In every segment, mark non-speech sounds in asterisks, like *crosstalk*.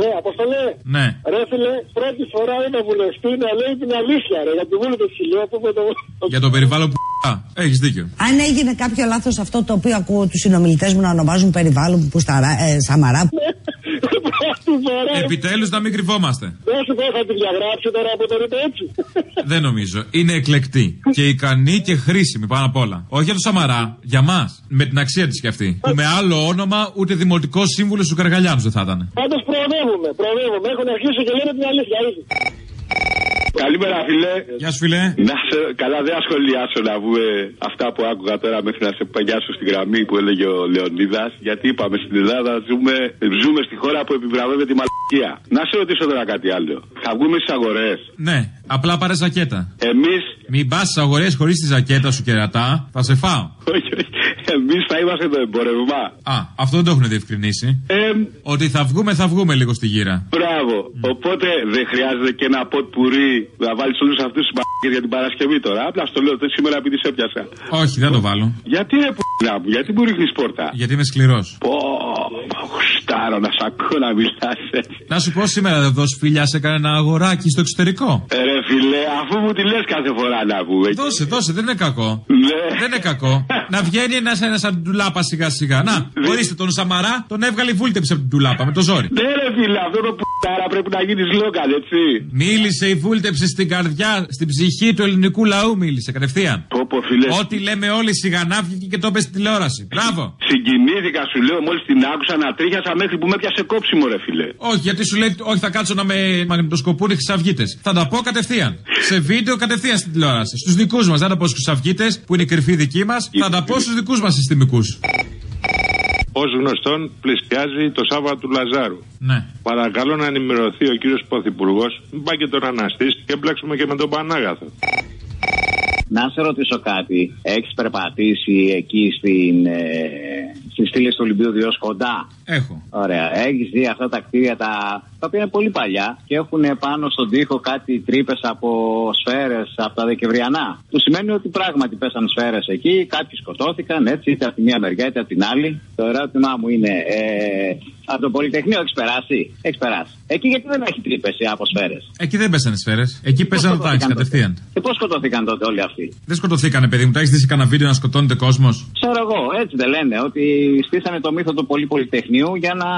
Ναι, αποστολέ. Ναι. Ρε φίλε, πρώτη φορά είναι βουλευτή να λέει την αλήθεια, ρε. Για τη βούλη του ψηλού, που με το. Για το περιβάλλον που. Έχεις δίκιο. Αν έγινε κάποιο λάθος αυτό το οποίο ακούω τους συνομιλητές μου να ονομάζουν περιβάλλον που σταρά, ε, Σαμαρά. Πρώτη φορά. Επιτέλους να μην κρυβόμαστε. Δεν σου πω, θα τη διαγράψει τώρα από το ρήπο έτσι. Δεν νομίζω. Είναι εκλεκτή. Και ικανή και χρήσιμη πάνω απ' όλα. Όχι για το Σαμαρά, για μας. Με την αξία της κι αυτή. Που με άλλο όνομα ούτε δημοτικός σύμβουλος του Καργαλιάνου δεν θα ήταν. Πάντως προοδεύουμε, προοδεύουμε. Έχουν αρχίσει και λένε την αλήθεια. ήδη. Καλημέρα, φιλέ. Γεια σου, φιλέ. Να σε, καλά, δεν ασχολιάσω να βγούμε αυτά που άκουγα τώρα μέχρι να σε παγιάσω στη γραμμή που έλεγε ο Λεωνίδας. Γιατί είπαμε στην Ελλάδα ζούμε, ζούμε στη χώρα που επιβραβεύεται η μαλακία. Να σε ρωτήσω τώρα κάτι άλλο. Θα βγούμε στις αγορές. Ναι, απλά πάρε ζακέτα. Εμεί, Μην πας στις αγορές χωρίς τη ζακέτα σου κερατά, θα σε φάω. όχι, όχι. Εμεί θα είμαστε το εμπορευμά. Α, αυτό δεν το έχουν διευκρινίσει. Ε, Ότι θα βγούμε, θα βγούμε λίγο στη γύρα. μπράβο. Οπότε δεν χρειάζεται και ένα ποτ πουρί να βάλει όλου αυτού του μπακέ για την Παρασκευή τώρα. Απλά στο λέω τώρα σήμερα επειδή σε έπιασα. Όχι, δεν το βάλω. Γιατί ρε που μου, γιατί μου ρίχνει πόρτα. Γιατί είμαι σκληρό. Πω, γουστάρω να σ' ακούω να μιλά έτσι. Να σου πω σήμερα δεν δώσει φιλιά σε κανένα αγοράκι στο εξωτερικό. Ε, Ρε φιλέ, αφού μου τη λες κάθε φορά να πούμε. Δώσε, δώσε, δεν είναι κακό. Ναι. Δεν είναι κακό. να βγαίνει ένας ένας σαν την τουλάπα σιγά σιγά. Να, ορίστε τον Σαμαρά, τον έβγαλε η βούλτεψη από την τουλάπα με το ζόρι. Ναι, ρε φίλε, αυτό το πουτάρα πρέπει να γίνεις λόγκαν, έτσι. Μίλησε η βούλτεψη στην καρδιά, στην ψυχή του ελληνικού λαού, μίλησε κατευθείαν. Πω, πω, φίλε. Ό,τι λέμε όλοι σιγανά βγήκε και το είπε στην τηλεόραση. Μπράβο. Συγκινήθηκα, σου λέω, μόλις την άκουσα να τρίχιασα μέχρι που με πιάσε κόψιμο, ρε φίλε. Όχι, γιατί σου λέει, Όχι, θα κάτσω να με μαγνητοσκοπούν οι χρυσαυγίτες. Θα τα πω κατευθείαν. Σε βίντεο κατευθείαν στην τηλεόραση. Στους δικούς μας, δεν θα τα πω στους χρυσαυγίτες που είναι κρυφοί δικοί μας. Θα τα πω στους δικούς μας συστημικούς. Ω γνωστόν, πλησιάζει το Σάββατο του Λαζάρου. Ναι. Παρακαλώ να ενημερωθεί ο κύριος Πρωθυπουργός, μην πάει και τον αναστήσει και μπλέξουμε και με τον Πανάγαθο. Να σε ρωτήσω κάτι. Έχεις περπατήσει εκεί στην, ε, στη στήλη του Ολυμπίου Διός κοντά; Έχω. Ωραία. Έχεις δει αυτά τα κτίρια τα, τα οποία είναι πολύ παλιά και έχουν πάνω στον τοίχο κάτι τρύπες από σφαίρες από τα Δεκεμβριανά. Που σημαίνει ότι πράγματι πέσαν σφαίρες εκεί, κάποιοι σκοτώθηκαν έτσι, είτε από τη μία μεριά είτε από την άλλη. Το ερώτημά μου είναι, ε, από το Πολυτεχνείο έχεις περάσει; Έχεις περάσει. Εκεί γιατί δεν έχει τρύπες από σφαίρες; Εκεί δεν πέσανε σφαίρες. Εκεί πέσανε τα τάξη κατευθείαν. Και πώς σκοτώθηκαν τότε όλοι αυτοί; Δεν σκοτωθήκανε, παιδί μου. Τα έχεις δει σε κανένα βίντεο να σκοτώνεται κόσμος; Ξέρω εγώ, έτσι δεν λένε, ότι στήσανε το μύθο του Πολύ Πολυτεχνείου για να,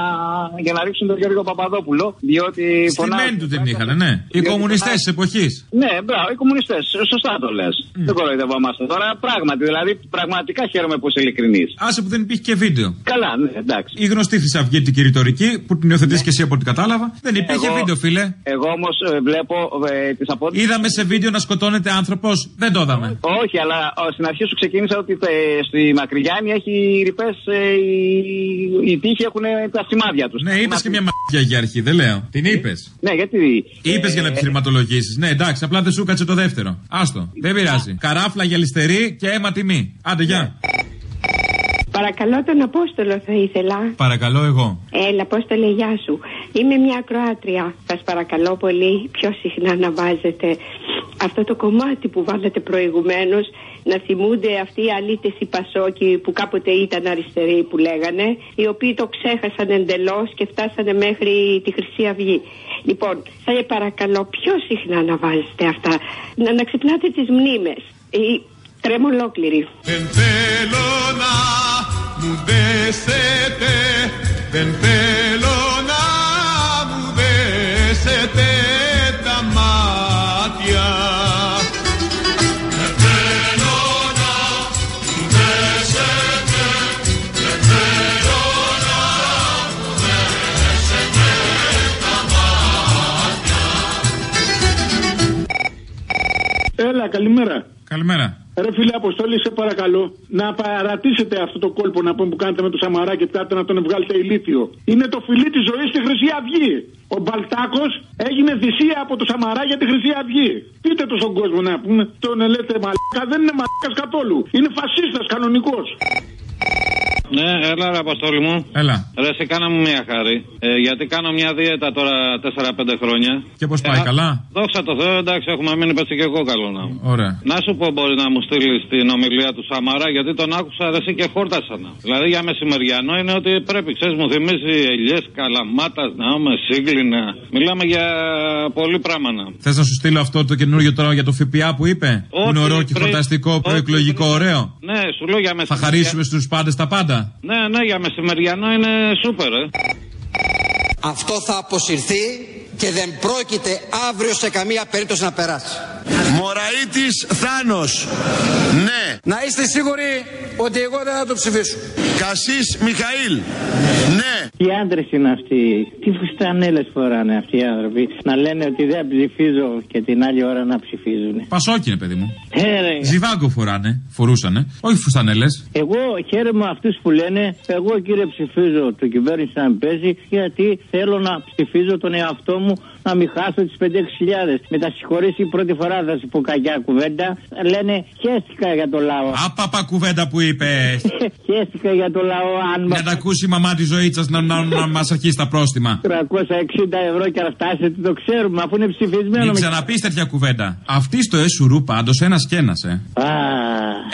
για να ρίξουν τον Γιώργο Παπαδόπουλο. Διότι Στημένη του την είχαν, ναι. Οι Διότι κομμουνιστές φωνάζει- τη εποχής. Ναι, μπράβο, οι κομμουνιστές. Σωστά το λες. Δεν κοροϊδευόμαστε τώρα. Πράγματι, δηλαδή, πραγματικά χαίρομαι που είσαι ειλικρινής. Άσε που δεν υπήρχε και βίντεο. Καλά, ναι, εντάξει. Η γνωστή χρυσαυγήτικη ρητορική που την υιοθετείς και εσύ από ό,τι κατάλαβα. Δεν υπήρχε Εγώ- βίντεο, φίλε. Εγώ όμως βλέπω ε, τις απόδειξει. Είδαμε σε βίντεο να σκοτώνεται άνθρωπος. Δεν το είδαμε. Όχι, αλλά ο, στην αρχή σου ξεκίνησα ότι ε, στη Μακριγιάννη έχει ρηπές. Ε, οι, οι τείχοι έχουν τα σημάδια τους. Ναι, είπες και μια μαγιά για αρχή, δεν λέω. Την είπες. Ναι, γιατί. Είπες για να ε, επιχειρηματολογήσεις. Ναι, εντάξει, απλά δεν σου κάτσε το δεύτερο. Άστο, δεν πειράζει. Καράφλα γυαλιστερή και αίμα τιμή. Άντε, γεια. Παρακαλώ τον Απόστολο θα ήθελα. Παρακαλώ εγώ. Έλα, Απόστολε, γεια σου. Είμαι μια ακροάτρια. Σας παρακαλώ πολύ πιο συχνά να βάζετε αυτό το κομμάτι που βάλατε προηγουμένως να θυμούνται αυτοί οι αλήτες οι Πασόκοι που κάποτε ήταν αριστεροί που λέγανε οι οποίοι το ξέχασαν εντελώς και φτάσανε μέχρι τη Χρυσή Αυγή. Λοιπόν, θα παρακαλώ πιο συχνά να βάζετε αυτά, να, να ξυπνάτε τις μνήμες. Η, τρέμω ολόκληρη. Δεν θέλω να μου δέσετε Δεν θέλω καλημέρα. Καλημέρα. Ρε φίλε Αποστόλη, σε παρακαλώ να παρατήσετε αυτό το κόλπο να πούμε που κάνετε με το Σαμαρά και πάτε να τον βγάλετε ηλίθιο. Είναι το φιλί της ζωής στη Χρυσή Αυγή. Ο Μπαλτάκος έγινε θυσία από το Σαμαρά για τη Χρυσή Αυγή. Πείτε το στον κόσμο να πούμε. Τον λέτε μαλάκα δεν είναι μαλάκας καθόλου. Είναι φασίστας κανονικός. Ναι, έλα ρε Αποστόλη μου. Έλα. Ρε, σε κάνα μου μια χάρη. Ε, γιατί κάνω μια δίαιτα τώρα 4-5 χρόνια. Και πώς πάει, Ε, καλά; Δόξα τω Θεώ, εντάξει, έχουμε μείνει πέσει και εγώ καλό να μου. Ωραία. Να σου πω, μπορεί να μου στείλεις την ομιλία του Σαμαρά, γιατί τον άκουσα ρε, εσύ και χόρτασα να. Δηλαδή για μεσημεριανό είναι ότι πρέπει, ξέρεις, μου θυμίζει ελιές, καλαμάτας, να είμαι σύγκλινα. Μιλάμε για πολύ πράγμα να. Θες να σου στείλω αυτό το καινούργιο τώρα για το ΦΠΑ που είπε; Που είναι Ό,τι ωραίο και πριν- φανταστικό, ό,τι προεκλογικό, πριν- ωραίο. Ναι, σου λέω για Θα μεσημεριανό. χαρίσουμε στους πάντες τα πάντα. Ναι, ναι, για μεσημεριανό είναι σούπερ, ε. Αυτό θα αποσυρθεί και δεν πρόκειται αύριο σε καμία περίπτωση να περάσει. Μωραήτης Θάνος. Ναι. Να είστε σίγουροι ότι εγώ δεν θα το ψηφίσω. Κασίς Μιχαήλ. Ναι. Τι άντρες είναι αυτοί, τι φουστανέλες φοράνε αυτοί οι άνθρωποι, να λένε ότι δεν ψηφίζω και την άλλη ώρα να ψηφίζουν. Πασόκι είναι, παιδί μου. Ε, ρε. Ζιβάγκο φοράνε, φορούσανε. Όχι φουστανέλες. Εγώ χαίρομαι αυτούς που λένε, εγώ κύριε ψηφίζω το κυβέρνηση να μην παίζει, γιατί θέλω να ψηφίζω τον εαυτό μου να μην χάσω τις 5-6 χιλιάδες. Με τα συγχωρήσει πρώτη φορά θα σου πω κακιά κουβέντα. Λένε χαίστηκα για το λαό. Απαπα κουβέντα που είπε. *laughs* χαίστηκα για το λαό αν Για να ακούσει η μαμά τη ζωή σας να, να, να μας αρχίσει τα πρόστιμα. 360 ευρώ και να φτάσετε, το ξέρουμε, αφού είναι ψηφισμένο. Μην με- ξαναπείς τέτοια κουβέντα. Αυτοί στο Εσουρού πάντως ένας και ένας, ε. Α,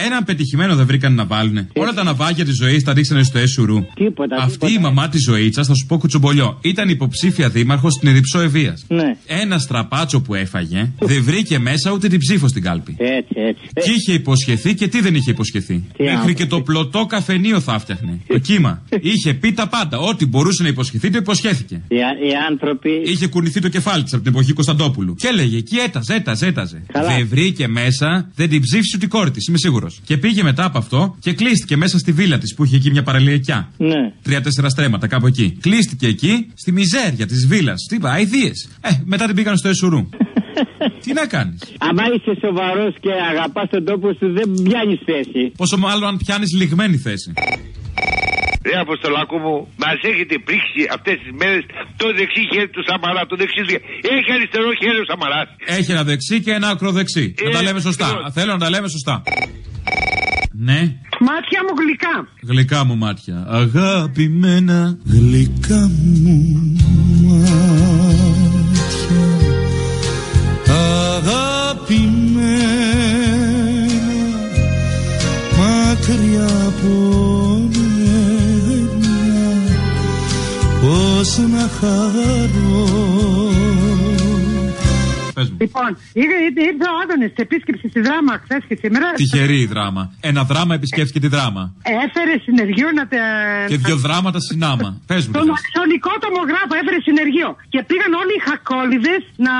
Έναν πετυχημένο δεν βρήκαν να βάλουν. Όλα τα ναυάγια της ζωής τα ρίξανε στο Εσουρού. τίποτα. Αυτή τίποτα. η μαμά της ζωής σα, θα σου πω κουτσομπολιό, ήταν υποψήφια δήμαρχος στην Εδιψό Ευεία. Ναι. Ένα στραπάτσο που έφαγε δεν βρήκε μέσα ούτε την ψήφο στην κάλπη. Έτσι, έτσι. Τι είχε υποσχεθεί και τι δεν είχε υποσχεθεί. Τι Μέχρι άνθρωποι. και το πλωτό καφενείο θα φτιάχνε. Το κύμα. *laughs* Είχε πει τα πάντα. Ό,τι μπορούσε να υποσχεθεί, το υποσχέθηκε. Οι, οι άνθρωποι. Είχε κουνηθεί το κεφάλι της από την εποχή Κωνσταντόπουλου. Και έλεγε εκεί έταζε, έταζε, έταζε. Καλά. Δεν βρήκε μέσα, δεν την ψήφισε ούτε η κόρη της, είμαι σίγουρος. Και πήγε μετά από αυτό και κλείστηκε μέσα στη βίλα της που είχε εκεί μια παραλιακιά. Ναι. Τρία-τέσσερα στρέμματα κάπου εκεί. Κλείστηκε εκεί στη μιζέρια της βίλας. Τι είπα, αηδίες. Ε, μετά την πήγαν στο Εσουρού. *laughs* Τι να κάνεις; Άμα είσαι σοβαρός και αγαπάς τον τόπο σου, δεν πιάνεις θέση. Πόσο μάλλον αν πιάνεις λιγμένη θέση. Ρε Αποστολάκο μου, μας έχετε πρίξει αυτές τις μέρες το δεξί χέρι του Σαμαρά. Το δεξί του χέρι. Έχει αριστερό χέρι ο Σαμαράς. Έχει ένα δεξί και ένα ακροδεξί. Να Ε, τα λέμε σωστά. ακριβώς. Θέλω να τα λέμε σωστά. Ναι, Μάτια μου γλυκά. γλυκά μου μάτια. Αγαπημένα. Γλυκά μου Αγαπημένα μακριά από μένα πώς να χαρώ Λοιπόν, ήρθε, ήρθε ο Άδωνης σε επίσκεψη στη δράμα χθες και σήμερα. Τυχερή η δράμα. Ένα δράμα επισκέφθηκε τη δράμα. Έφερε συνεργείο να τα. Και δύο δράματα συνάμα. *laughs* Πες μου. Τον αξονικό τομογράφο έφερε συνεργείο. Και πήγαν όλοι οι χακόλιδες να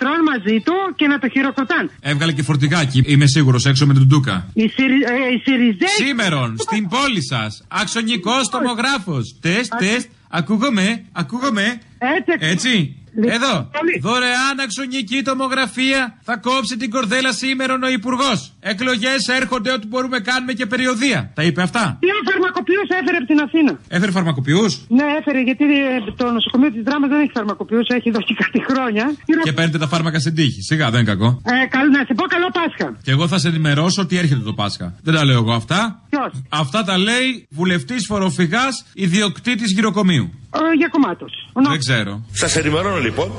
τρώνε μαζί του και να το χειροκροτάν. Έβγαλε και φορτηγάκι, είμαι σίγουρος, έξω με τον Ντούκα. Οι, Σιρι, ε, οι Σιριζέοι. Σήμερον, στην πόλη σας. Αξονικός τομογράφος. Τεστ, τεστ. Ακούγομαι, ακούγομαι. Έτσι. Έτσι. Εδώ. Δωρεάν αξονική τομογραφία. Θα κόψει την κορδέλα σήμερα ο Υπουργός. Εκλογές έρχονται ό,τι μπορούμε κάνουμε και περιοδία. Τα είπε αυτά. Δύο φαρμακοποιούς έφερε από την Αθήνα. Έφερε φαρμακοποιούς; Ναι, έφερε γιατί ε, το νοσοκομείο της Δράμας δεν έχει φαρμακοποιούς, έχει δώσει κάτι χρόνια. και παίρνετε τα φάρμακα στην τύχη. Σιγά, δεν είναι κακό. Ε, καλ, να σε πω καλό Πάσχα. Και εγώ θα σε ενημερώσω ότι έρχεται το Πάσχα. Δεν τα λέω εγώ αυτά. Ποιο; Αυτά τα λέει βουλευτής φοροφυγάς ιδιοκτήτης γυροκομείου. Ε, για κομμάτω. Δεν ξέρω. Σας ενημερώνω λοιπόν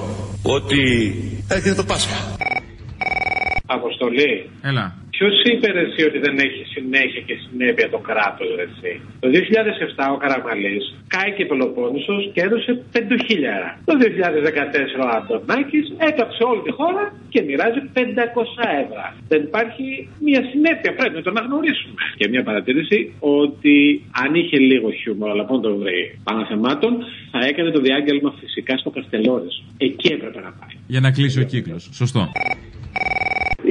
ότι έρχεται το Πάσχα. Αποστολή. Έλα. Ποιος είπε ρε, εσύ ότι δεν έχει συνέχεια και συνέπεια το κράτος, εσύ; Το 2007 ο Καραμαλής κάηκε Πελοπόννησος και έδωσε 5 χιλιάρα. Το 2014 ο Αντωνάκη έκαψε όλη τη χώρα και μοιράζει 500 ευρώ. Δεν υπάρχει μια συνέπεια, πρέπει να το αναγνωρίσουμε. Και μια παρατήρηση ότι αν είχε λίγο χιούμορ, αλλά πόν το βρει πάνω θεμάτων, θα έκανε το διάγγελμα φυσικά στο Καστελόρε. Εκεί έπρεπε να πάει. Για να κλείσει ο κύκλος. Σωστό.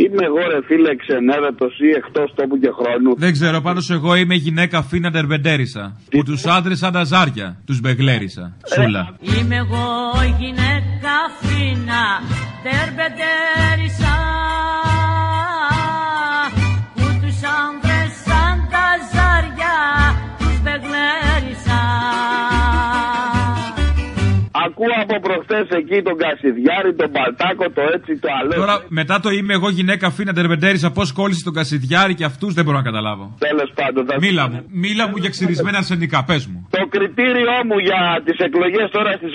Είμαι εγώ ρε φίλε ξενέρωτος ή εκτός τόπου και χρόνου. Δεν ξέρω, πάντως εγώ είμαι γυναίκα φίνα ντερμπεντέρισα. Που τους άντρες σαν τα ζάρια τους μπεγλέρισα. Σούλα. Είμαι εγώ γυναίκα φίνα, τερμπετέρισα εκεί τον Κασιδιάρη, τον Παλτάκο, το έτσι, το άλλο. Τώρα, μετά το είμαι εγώ γυναίκα φίνα τερβεντέρισα, πώς κόλλησε τον Κασιδιάρη και αυτούς δεν μπορώ να καταλάβω. Τέλος πάντων. Θα... Μίλα μου, μίλα μου για ξυρισμένα αρσενικά, πες μου. Το κριτήριό μου για τις εκλογές τώρα στις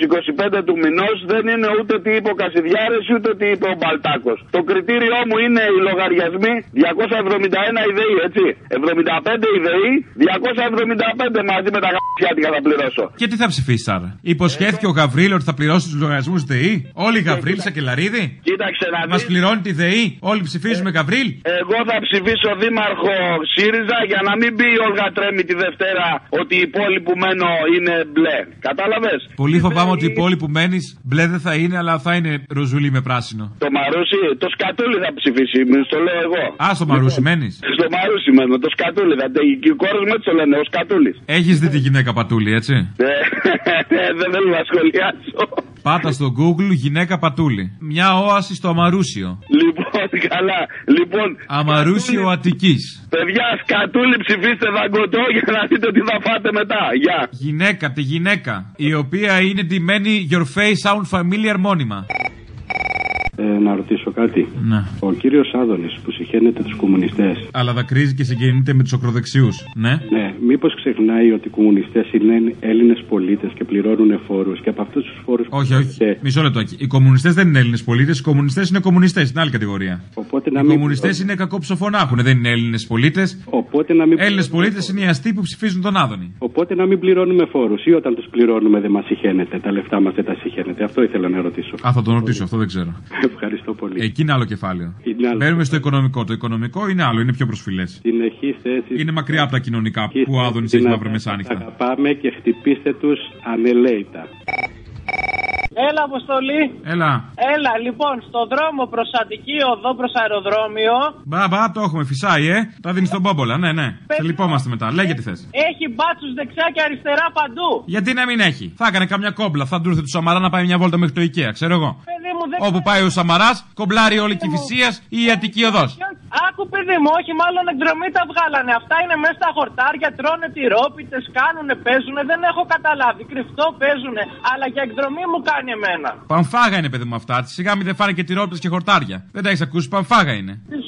25 του μηνός δεν είναι ούτε τι είπε ο Κασιδιάρης ούτε τι είπε ο Μπαλτάκος. Το κριτήριό μου είναι οι λογαριασμοί 271 ιδεοί, έτσι. 75 ιδεοί, 275 μαζί με τα γαμπιάτικα θα πληρώσω. Και τι θα ψηφίσεις άρα. Υποσχέθηκε ο Γαβρίλ ότι θα πληρώσει τους λογαριασμούς ΔΕΗ. Όλοι οι Γαβρίλ, Σακελαρίδη. Κοίταξε να Μας δεις. πληρώνει τη ΔΕΗ. Όλοι ψηφίζουμε Γαβρίλ. Εγώ θα ψηφίσω δήμαρχο ΣΥΡΙΖΑ για να μην πει η Όλγα Τρέμι τη Δευτέρα ότι η πόλη που μένω είναι μπλε. Κατάλαβες; Πολύ φοβάμαι ότι η πόλη που μένεις μπλε δεν θα είναι, αλλά θα είναι ροζουλί με πράσινο. Το Μαρούσι, το σκατούλι θα ψηφίσει, μη στο λέω εγώ. Α, στο Μαρούσι μένεις. Στο Μαρούσι μένω, το σκατούλι. Θα, και οι κόρε μου έτσι το λένε, ο σκατούλης. Έχεις δει τη γυναίκα πατούλη, έτσι; *laughs* δεν θέλω να σχολιάσω. Πάτα στο Google γυναίκα πατούλη. Μια όαση στο Αμαρούσιο. Λοιπόν, *laughs* καλά. Λοιπόν, Αμαρούσιο Αττικής. παιδιά, σκατούλι ψηφίστε δαγκωτό για να δείτε τι θα φάτε μετά. Γεια. Γυναίκα, τη γυναίκα. Η οποία είναι ντυμένη Your face sound familiar μόνιμα. Ε, να ρωτήσω κάτι. Ναι. Ο κύριος Άδωνης που συχαίνεται τους κομμουνιστές. Αλλά δακρύζει και συγκινείται με τους ακροδεξιού. Ναι. Ναι, μήπως ξεχνάει ότι οι κομμουνιστές είναι Έλληνες πολίτες και πληρώνουν φόρους και από αυτούς τους φόρους. Όχι, όχι. Μισό λεπτό. Οι κομμουνιστές δεν είναι Έλληνες πολίτες. Οι κομμουνιστές είναι κομμουνιστές. Είναι άλλη κατηγορία. Οπότε Οι να μην. κομμουνιστές είναι κακό ψοφό να έχουν. Δεν είναι Έλληνες πολίτες. Οπότε να μην. Έλληνες πολίτες είναι οι αστεί που ψηφίζουν τον Άδωνη. Οπότε να μην πληρώνουμε φόρους ή όταν τους πληρώνουμε δεν μας συχαίνεται. Τα λεφτά μας δεν τα συχαίνεται. Αυτό ήθελα να ρωτήσω. Α, θα τον ρωτήσω, αυτό δεν ξέρω. *laughs* Ευχαριστώ πολύ. Εκεί είναι άλλο κεφάλαιο. Είναι άλλο. Μπαίνουμε στο οικονομικό. Το οικονομικό είναι άλλο, είναι πιο προσφυλές. Συνεχή θέση. Είναι μακριά από τα κοινωνικά που ο Άδωνης έχει μαύρα μεσάνυχτα. Αγαπάμε και χτυπήστε τους ανελέητα. Έλα, Αποστολή. Έλα. Έλα, λοιπόν, στον δρόμο προς Αττική οδό προς αεροδρόμιο Μπα, μπα, το έχουμε, φυσάει, ε. Τα δίνεις στον Μπόμπολα, ναι, ναι. Σε λυπόμαστε μετά. Λέγε τι θες. έχει μπάτσους δεξιά και αριστερά παντού. Γιατί να μην έχει; Θα έκανε καμιά κόμπλα. Θα του ήρθε του Σαμαρά να πάει μια βόλτα μέχρι το IKEA, ξέρω εγώ. Παιδί μου, δεν Όπου πάει ο Σαμαράς, κομπλάρει όλη η Κυφυσία ή η Αττική οδός. Άκου, παιδί μου, όχι, μάλλον εκδρομή τα βγάλανε. Αυτά είναι μέσα στα χορτάρια, τρώνε τυρόπιτες, κάνουνε, παίζουνε. Δεν έχω καταλάβει. Κρυφτό παίζουνε. Αλλά για εκδρομή μου κάνει εμένα. Πανφάγα είναι, παιδί μου αυτά. Σιγά μην δεν φάνε και τυρόπιτες και χορτάρια. Δεν τα έχεις ακούσει, πανφάγα είναι. Σου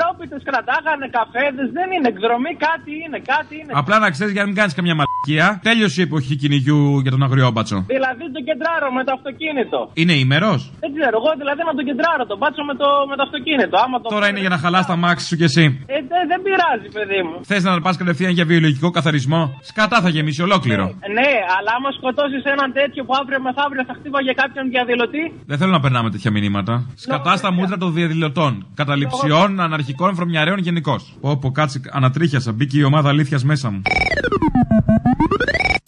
λέω τυρόπιτε κρατάγανε, καφέδες. Δεν είναι εκδρομή, κάτι είναι, κάτι είναι. Απλά να ξέρεις για να μην κάνεις καμιά μαλακία. Τέλειωσε η εποχή κυνηγιού για τον αγριόμπατσο. Δηλαδή τον κεντράρω με το αυτοκίνητο. Είναι ημερός. Δεν ξέρω, εγώ δηλαδή να τον κεντράρω, τον μπάτσο με το, με το αυτοκίνητο. Άμα το Τώρα είναι για να χαλάς τα μάξι σου κι εσύ. Ε, δε- δεν πειράζει, παιδί μου. Θες να πα κατευθείαν για βιολογικό καθαρισμό; Σκατά θα γεμίσει ολόκληρο. Ναι, αλλά άμα σκοτώσεις έναν τέτοιο που αύριο μεθαύριο θα χτύπαγε κάποιον διαδηλωτή. Δεν θέλω να περνάμε τέτοια μηνύματα. Σκατάς στα μούτρα των διαδηλωτών. Καταληψιών, αναρχικών, βρωμιαρέων γενικώς. Πω, πω, κάτσε, ανατρίχιασα. Μπήκε η ομάδα αλήθειας μέσα μου.